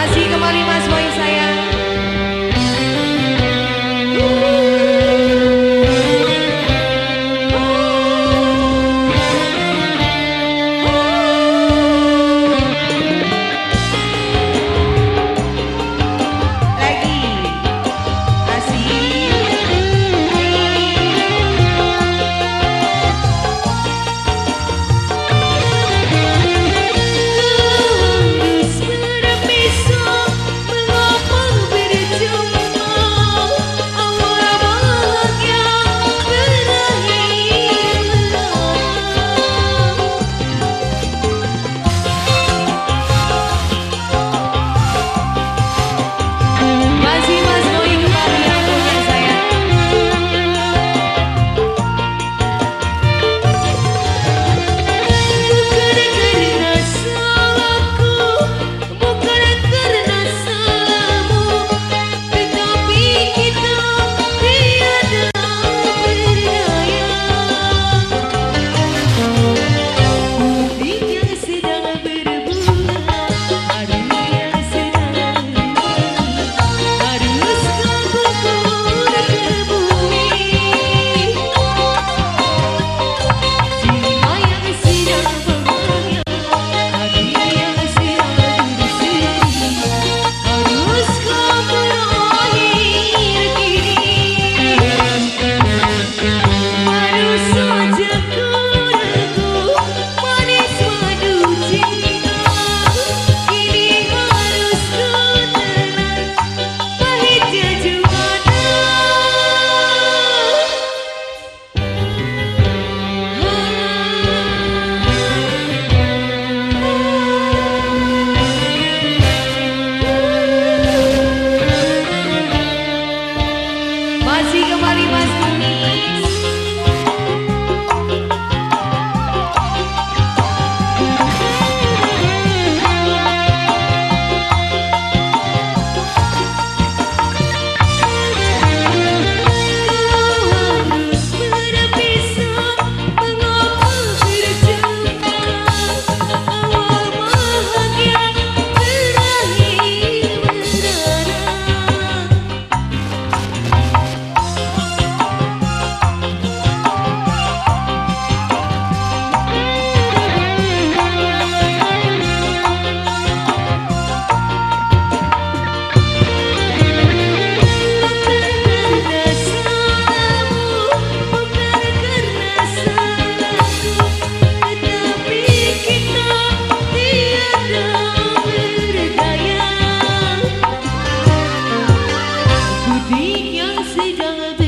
Masih kembali mas boy saya. Kembali Mas Bumi yang sedang